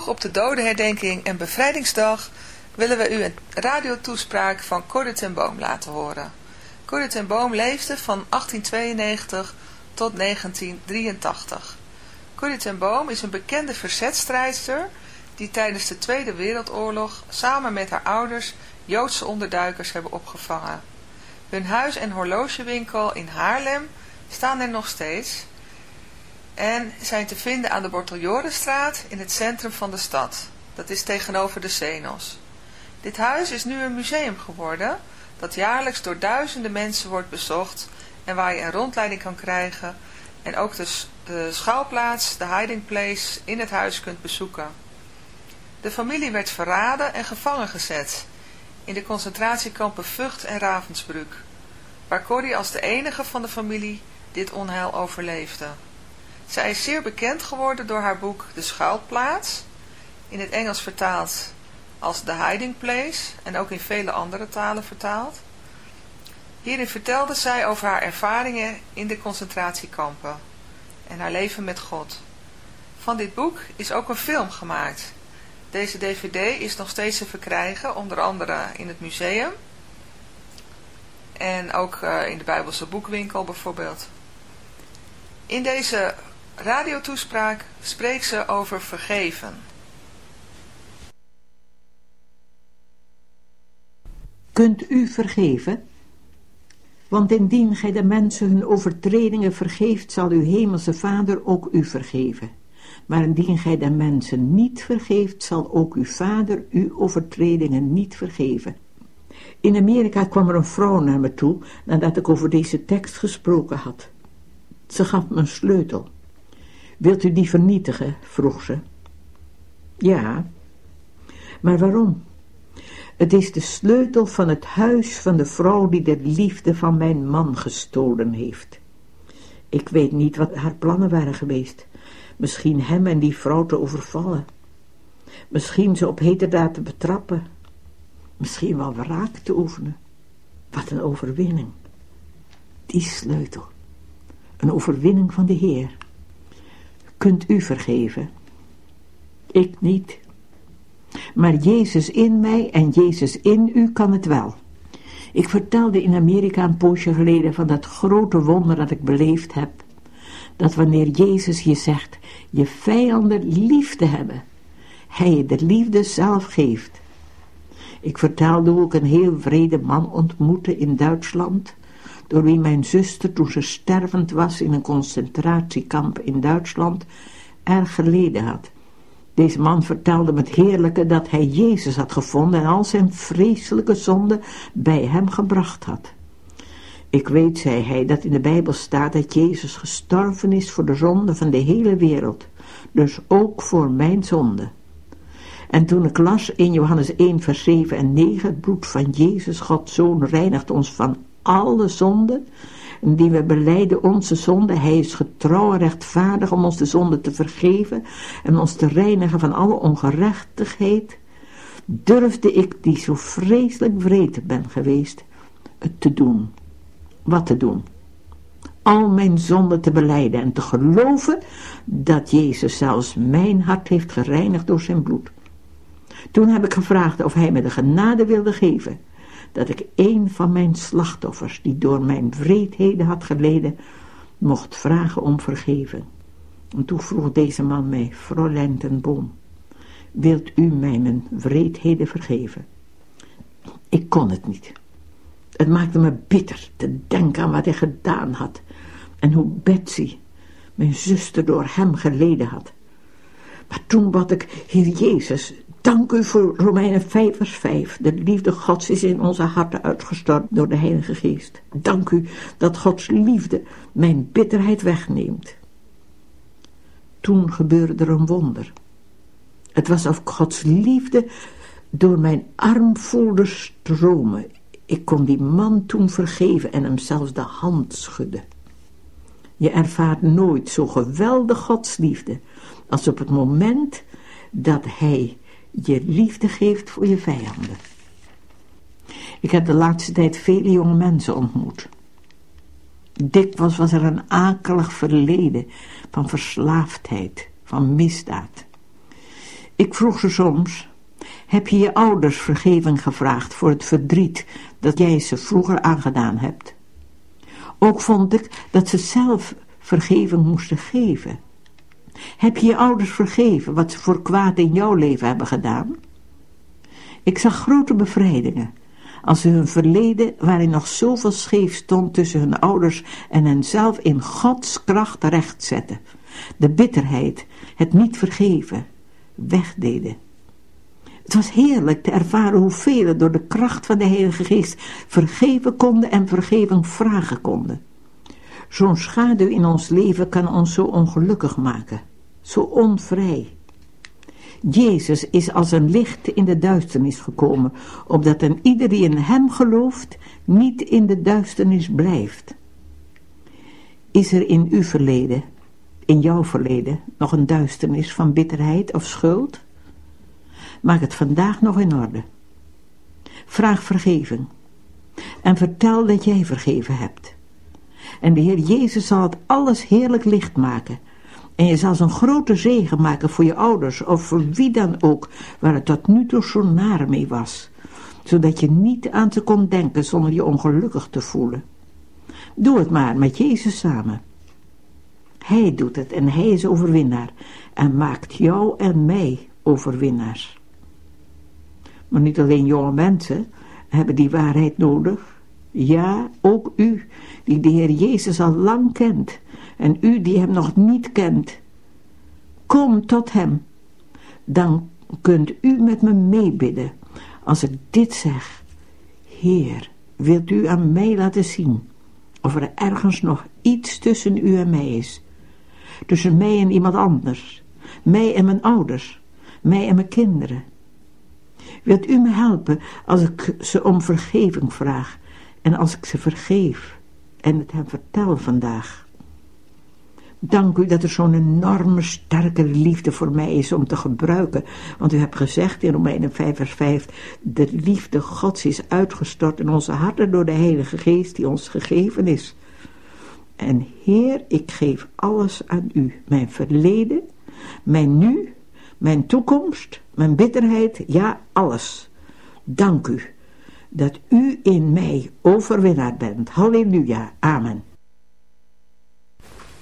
Op de dodenherdenking en bevrijdingsdag willen we u een radiotoespraak van Corrie ten Boom laten horen. Corrie ten Boom leefde van 1892 tot 1983. Corrie ten Boom is een bekende verzetstrijdster die tijdens de Tweede Wereldoorlog samen met haar ouders Joodse onderduikers hebben opgevangen. Hun huis- en horlogewinkel in Haarlem staan er nog steeds en zijn te vinden aan de Borteljorenstraat in het centrum van de stad. Dat is tegenover de Zenos. Dit huis is nu een museum geworden dat jaarlijks door duizenden mensen wordt bezocht en waar je een rondleiding kan krijgen en ook de, de schouwplaats, de hiding place in het huis kunt bezoeken. De familie werd verraden en gevangen gezet in de concentratiekampen Vught en Ravensbrück, waar Corrie als de enige van de familie dit onheil overleefde. Zij is zeer bekend geworden door haar boek De Schuilplaats, in het Engels vertaald als The Hiding Place en ook in vele andere talen vertaald. Hierin vertelde zij over haar ervaringen in de concentratiekampen en haar leven met God. Van dit boek is ook een film gemaakt. Deze dvd is nog steeds te verkrijgen, onder andere in het museum en ook uh, in de Bijbelse boekwinkel bijvoorbeeld. In deze radiotoespraak spreekt ze over vergeven. Kunt u vergeven? Want indien gij de mensen hun overtredingen vergeeft, zal uw hemelse Vader ook u vergeven. Maar indien gij de mensen niet vergeeft, zal ook uw Vader uw overtredingen niet vergeven. In Amerika kwam er een vrouw naar me toe, nadat ik over deze tekst gesproken had. Ze gaf me een sleutel. Wilt u die vernietigen? vroeg ze. Ja. Maar waarom? Het is de sleutel van het huis van de vrouw die de liefde van mijn man gestolen heeft. Ik weet niet wat haar plannen waren geweest. Misschien hem en die vrouw te overvallen. Misschien ze op heterdaad te betrappen. Misschien wel wraak te oefenen. Wat een overwinning. Die sleutel. Een overwinning van de Heer. Kunt u vergeven? Ik niet. Maar Jezus in mij en Jezus in u kan het wel. Ik vertelde in Amerika een poosje geleden van dat grote wonder dat ik beleefd heb. Dat wanneer Jezus je zegt je vijanden lief te hebben, hij je de liefde zelf geeft. Ik vertelde hoe ik een heel vrede man ontmoette in Duitsland, door wie mijn zuster toen ze stervend was in een concentratiekamp in Duitsland erg geleden had. Deze man vertelde met heerlijke dat hij Jezus had gevonden en al zijn vreselijke zonden bij hem gebracht had. Ik weet, zei hij, dat in de Bijbel staat dat Jezus gestorven is voor de zonde van de hele wereld, dus ook voor mijn zonde. En toen ik las in Johannes 1 vers 7 en 9, het bloed van Jezus, Gods Zoon, reinigt ons van alle zonden, indien we beleiden onze zonde, hij is getrouw en rechtvaardig om ons de zonde te vergeven en ons te reinigen van alle ongerechtigheid, durfde ik, die zo vreselijk wreed ben geweest, het te doen. Wat te doen? Al mijn zonden te beleiden en te geloven dat Jezus zelfs mijn hart heeft gereinigd door zijn bloed. Toen heb ik gevraagd of hij me de genade wilde geven dat ik een van mijn slachtoffers, die door mijn wreedheden had geleden, mocht vragen om vergeven. En toen vroeg deze man mij, Fräulein wilt u mij mijn wreedheden vergeven? Ik kon het niet. Het maakte me bitter te denken aan wat hij gedaan had en hoe Betsy, mijn zuster, door hem geleden had. Maar toen bad ik, Heer Jezus, Dank u voor Romeinen 5 vers 5. De liefde Gods is in onze harten uitgestort door de Heilige Geest. Dank u dat Gods liefde mijn bitterheid wegneemt. Toen gebeurde er een wonder. Het was of Gods liefde door mijn arm voelde stromen. Ik kon die man toen vergeven en hem zelfs de hand schudden. Je ervaart nooit zo geweldig Gods liefde als op het moment dat hij je liefde geeft voor je vijanden. Ik heb de laatste tijd vele jonge mensen ontmoet. Dikwijls was er een akelig verleden van verslaafdheid, van misdaad. Ik vroeg ze soms, heb je je ouders vergeving gevraagd voor het verdriet dat jij ze vroeger aangedaan hebt? Ook vond ik dat ze zelf vergeving moesten geven. Heb je je ouders vergeven wat ze voor kwaad in jouw leven hebben gedaan? Ik zag grote bevrijdingen als ze hun verleden, waarin nog zoveel scheef stond tussen hun ouders en henzelf in Gods kracht recht zetten. De bitterheid, het niet vergeven, wegdeden. Het was heerlijk te ervaren hoe velen door de kracht van de Heilige Geest vergeven konden en vergeving vragen konden. Zo'n schaduw in ons leven kan ons zo ongelukkig maken, zo onvrij. Jezus is als een licht in de duisternis gekomen, opdat een ieder die in hem gelooft niet in de duisternis blijft. Is er in uw verleden, in jouw verleden, nog een duisternis van bitterheid of schuld? Maak het vandaag nog in orde. Vraag vergeving en vertel dat jij vergeven hebt. En de Heer Jezus zal het alles heerlijk licht maken en je zal zo'n grote zegen maken voor je ouders of voor wie dan ook, waar het tot nu toe zo naar mee was. Zodat je niet aan ze kon denken zonder je ongelukkig te voelen. Doe het maar met Jezus samen. Hij doet het en hij is overwinnaar en maakt jou en mij overwinnaars. Maar niet alleen jonge mensen hebben die waarheid nodig. Ja, ook u, die de Heer Jezus al lang kent en u die hem nog niet kent. Kom tot hem. Dan kunt u met me meebidden als ik dit zeg. Heer, wilt u aan mij laten zien of er ergens nog iets tussen u en mij is? Tussen mij en iemand anders, mij en mijn ouders, mij en mijn kinderen. Wilt u me helpen als ik ze om vergeving vraag en als ik ze vergeef en het hem vertel vandaag? Dank u dat er zo'n enorme sterke liefde voor mij is om te gebruiken. Want u hebt gezegd in Romeinen 5 vers 5, de liefde Gods is uitgestort in onze harten door de Heilige Geest die ons gegeven is. En Heer, ik geef alles aan u. Mijn verleden, mijn nu, mijn toekomst, mijn bitterheid, ja, alles. Dank u dat u in mij overwinnaar bent. Halleluja. Amen.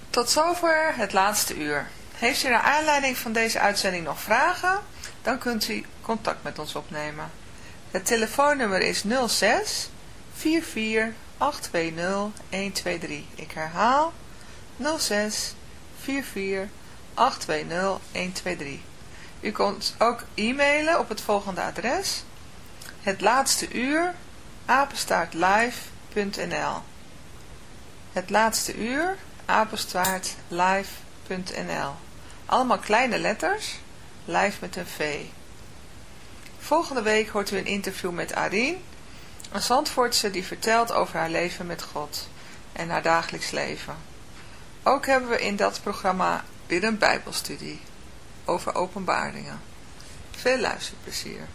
Tot zover het laatste uur. Heeft u naar aanleiding van deze uitzending nog vragen? Dan kunt u contact met ons opnemen. Het telefoonnummer is 06 44 820 123. Ik herhaal 06 44 820 123. U kunt ook e-mailen op het volgende adres. Het laatste uur apenstaartlive.nl Het laatste uur apenstaartlive.nl Allemaal kleine letters, live met een V. Volgende week hoort u een interview met Arien, een Zandvoortse die vertelt over haar leven met God en haar dagelijks leven. Ook hebben we in dat programma weer een bijbelstudie over openbaringen. Veel luisterplezier.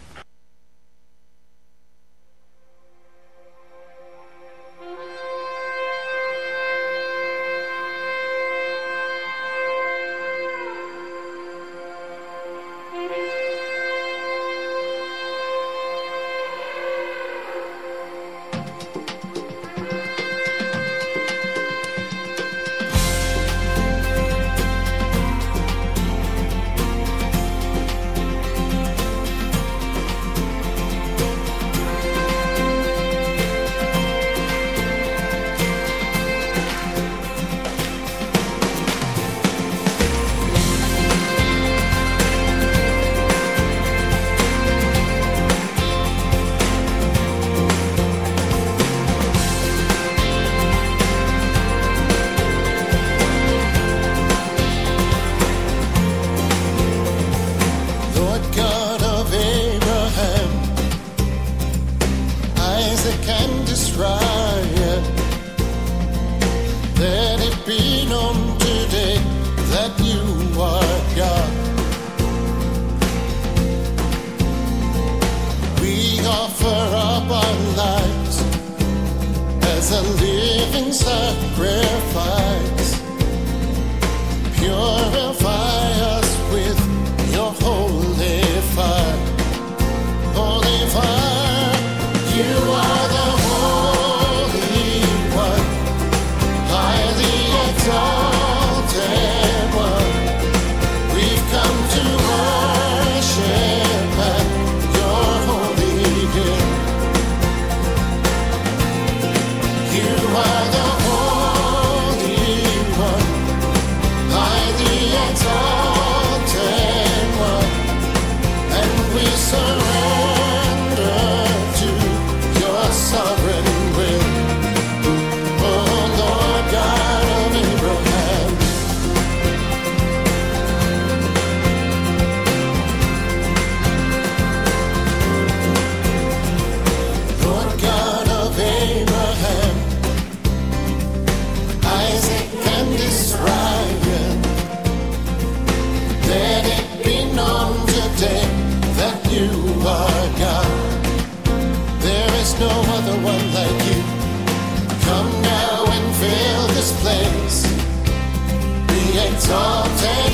something.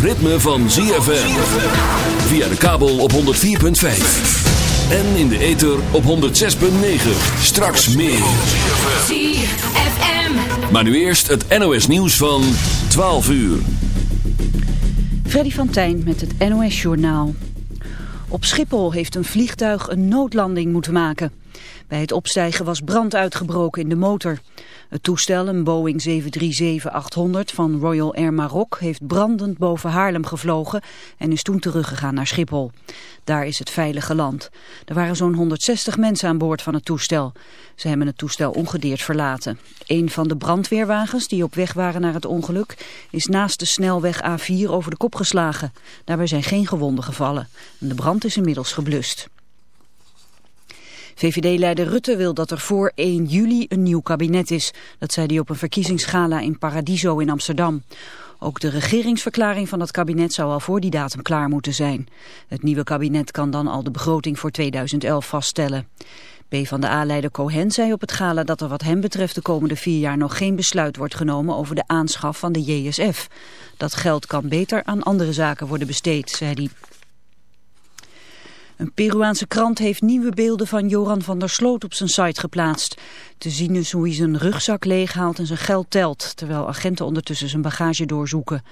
Ritme van ZFM. Via de kabel op 104.5. En in de ether op 106.9. Straks meer. ZFM. Maar nu eerst het NOS nieuws van 12 uur. Freddy van Tijn met het NOS Journaal. Op Schiphol heeft een vliegtuig een noodlanding moeten maken. Bij het opstijgen was brand uitgebroken in de motor. Het toestel, een Boeing 737-800 van Royal Air Maroc, heeft brandend boven Haarlem gevlogen en is toen teruggegaan naar Schiphol. Daar is het veilig geland. Er waren zo'n 160 mensen aan boord van het toestel. Ze hebben het toestel ongedeerd verlaten. Een van de brandweerwagens die op weg waren naar het ongeluk is naast de snelweg A4 over de kop geslagen. Daarbij zijn geen gewonden gevallen. En de brand is inmiddels geblust. VVD-leider Rutte wil dat er voor 1 juli een nieuw kabinet is. Dat zei hij op een verkiezingsgala in Paradiso in Amsterdam. Ook de regeringsverklaring van het kabinet zou al voor die datum klaar moeten zijn. Het nieuwe kabinet kan dan al de begroting voor 2011 vaststellen. PvdA-leider Cohen zei op het gala dat er wat hem betreft de komende vier jaar nog geen besluit wordt genomen over de aanschaf van de JSF. Dat geld kan beter aan andere zaken worden besteed, zei hij. Een Peruaanse krant heeft nieuwe beelden van Joran van der Sloot op zijn site geplaatst. Te zien is hoe hij zijn rugzak leeghaalt en zijn geld telt, terwijl agenten ondertussen zijn bagage doorzoeken.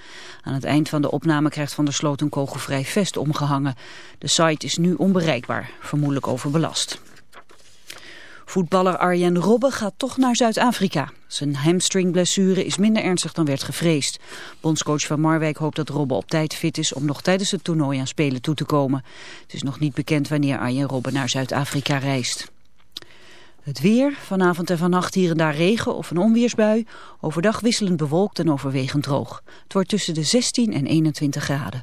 Aan het eind van de opname krijgt van der Sloot een kogelvrij vest omgehangen. De site is nu onbereikbaar, vermoedelijk overbelast. Voetballer Arjen Robben gaat toch naar Zuid-Afrika. Zijn hamstringblessure is minder ernstig dan werd gevreesd. Bondscoach van Marwijk hoopt dat Robben op tijd fit is om nog tijdens het toernooi aan Spelen toe te komen. Het is nog niet bekend wanneer Arjen Robben naar Zuid-Afrika reist. Het weer, vanavond en vannacht hier en daar regen of een onweersbui. Overdag wisselend bewolkt en overwegend droog. Het wordt tussen de 16 en 21 graden.